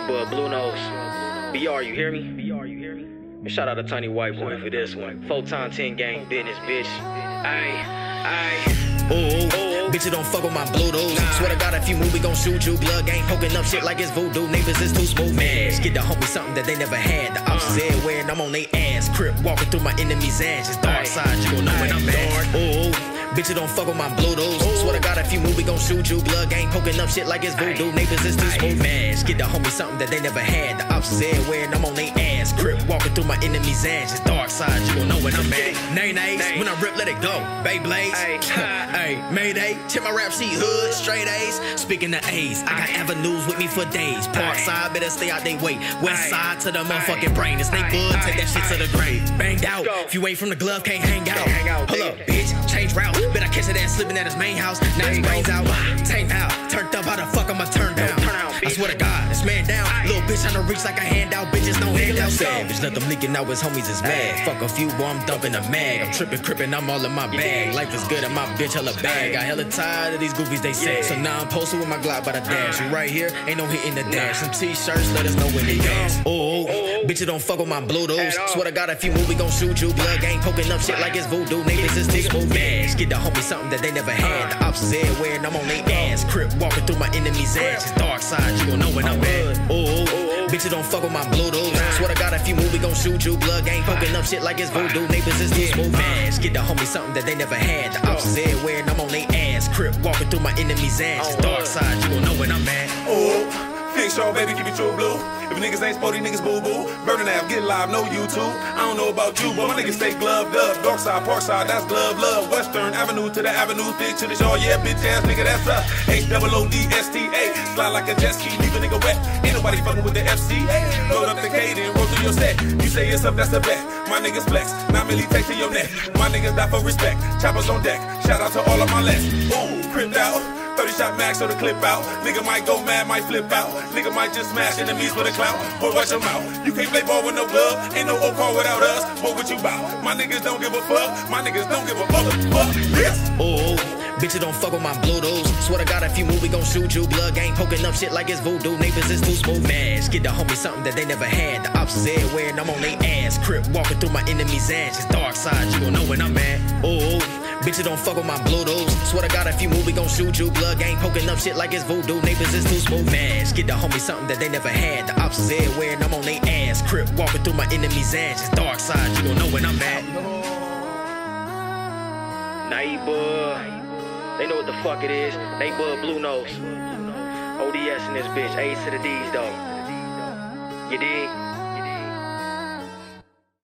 Bud Blue Nose. BR, you hear me? BR, you hear me? And shout out to Tiny White Boy for this one. Photon 10 gang business, bitch. Ayy, ayy. Ooh, bitch, you don't fuck with my Bluetooth. Swear to God, if you move, we gon' shoot you. Blood gang poking up shit like it's voodoo. Neighbors is too smooth, man. Get the homie something that they never had. The uh. opposite everywhere, and I'm on they ass. Crip walking through my enemy's ass. It's dark side, you gon' know when I'm at. Bitch, you don't fuck with my Bluetooth. Swear to God, if you move, we gon' shoot you. Blood gang poking up shit like it's voodoo. Neighbors is too smooth, man. Get the homie something that they never had. The opposite everywhere, and I'm on they ass. Crip walking through my enemy's ass. It's dark side, you gon' know when I'm at. Nay, nays, when I rip, let it go. Beyblades. Hey, Mayday, check my rap sheet, hood, straight A's. Speaking of A's, I got avenues with me for days. Park side, better stay out they way. West side to the motherfucking brain. It's Snake Bud, take that shit to the grave. Banged out. If you ain't from the glove, can't hang out. hang out, Hold up, route. Bet catch that ass slipping at his main house. Now his brains out. Tank out. Turned up, how the fuck I'ma turn down? I swear to God, this man down. Little bitch on the reach like a handout. Bitches no handout. Savage, let them leaking out. His homies is mad. Fuck a few, boy, I'm dumping a mag. I'm tripping, crippin', I'm all in my bag. Life is good and my bitch hella bad. Got hella tired of these goofies, they say. So now I'm posted with my Glock by the dash. You right here, ain't no hitting the dash. Some t-shirts, let us know when they dance. Oh, bitch, you don't fuck with my Bluetooth. Swear to God, if you move, we gon' shoot you. Blood gang poking up shit like it's voodoo. Niggas is too smooth, man. Get the homie something that they never had. The opposite everywhere, and I'm on they ass. Crip walking through my enemy's ass. It's dark side, you gon' know when I'm at. Oh, bitch, you don't fuck with my Bluetooth. Swear to God, if you move, we gon' shoot you. Blood gang poking up shit like it's voodoo. Neighbors is too smooth, man. Get the homie something that they never had. The opposite everywhere, and I'm on they ass. Crip walking through my enemy's ass. It's dark side, you gon' know when I'm at. Ooh, fix your baby, keep it true blue. If niggas ain't sporty, niggas boo boo. Burning app, get live, no YouTube. I don't know about you, but my niggas stay gloved up. Dark side, park side, that's glove love. Western Avenue to the Avenue, thick to the shore, yeah, bitch ass nigga, that's up. H double O D S T A. Slide like a jet ski, leave a nigga wet. Ain't nobody fucking with the FC. Load up the K, then roll through your set. You say it's up, that's the bet. My niggas flex, not really take to your neck. My niggas die for respect. Choppers on deck. Shout out to all of my lets. Ooh, cripped out. 30 shot max so the clip out. Nigga might go mad, might flip out. Nigga might just smash enemies with a clout. Boy, watch your mouth. You can't play ball with no glove. Ain't no old call without us. What would you bout? My niggas don't give a fuck. My niggas don't give a fuck. Fuck. Oh, bitch, you don't fuck with my Bluetooth. Swear to God, if you move, we gon' shoot you. Blood gang poking up shit like it's voodoo. Neighbors is too smooth, man. Get the homie something that they never had. The opposite everywhere, and I'm on they ass. Crip walking through my enemy's ass. It's dark side, you gon' know when I'm at. Oh, bitch, you don't fuck with my Bluetooth. Swear to God, if you move, we gon' shoot you. Blood gang poking up shit like it's voodoo. Neighbors is too smooth, man. Get the homie something that they never had. The opposite everywhere, and I'm on they ass. Crip walking through my enemy's ass. It's dark side, you gon' know when I'm at. Naiba. They know what the fuck it is. Naiba Blue Nose. ODS in this bitch. A's to the D's though. You dig?